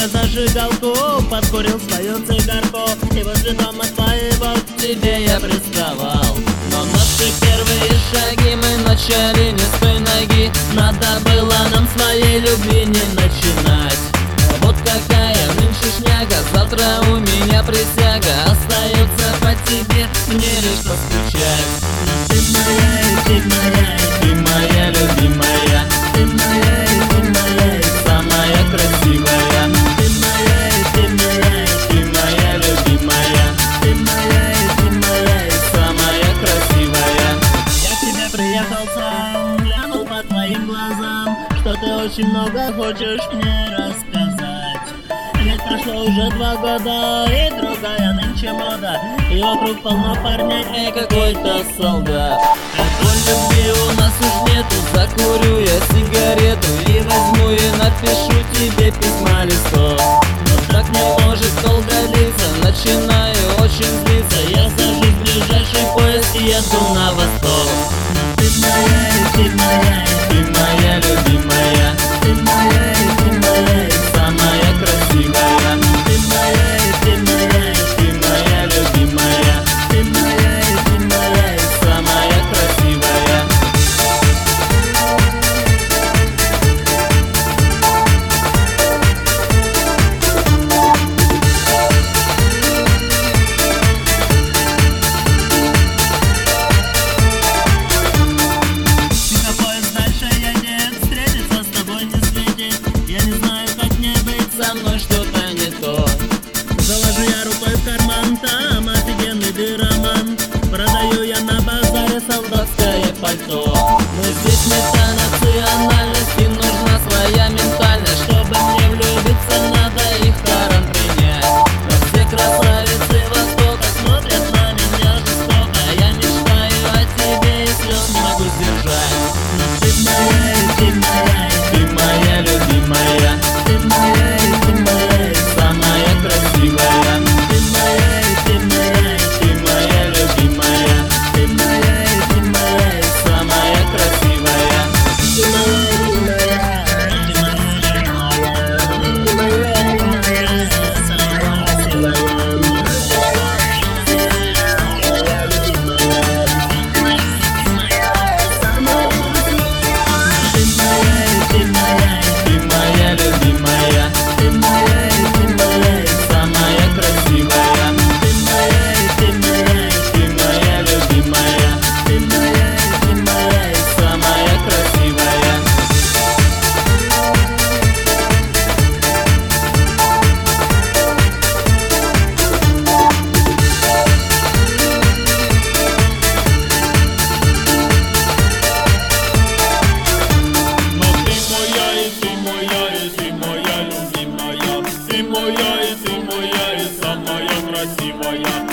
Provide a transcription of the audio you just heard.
зажигалку Подкурил свою цигарку. И возле дома твоего к тебе я приставал. Но наши первые шаги мы начали не с той ноги. Надо было нам своей любви не начинать. Вот какая нынче шняга Завтра у меня присяга. Остается по тебе мне лишь поскучать Ты моя, ты моя, глянул по твоим глазам Что ты очень много хочешь мне рассказать. Ведь прошло уже два года, и другая нынче мода. И вокруг полно парней, и какой-то солдат. Такой любви у нас уж нету красивая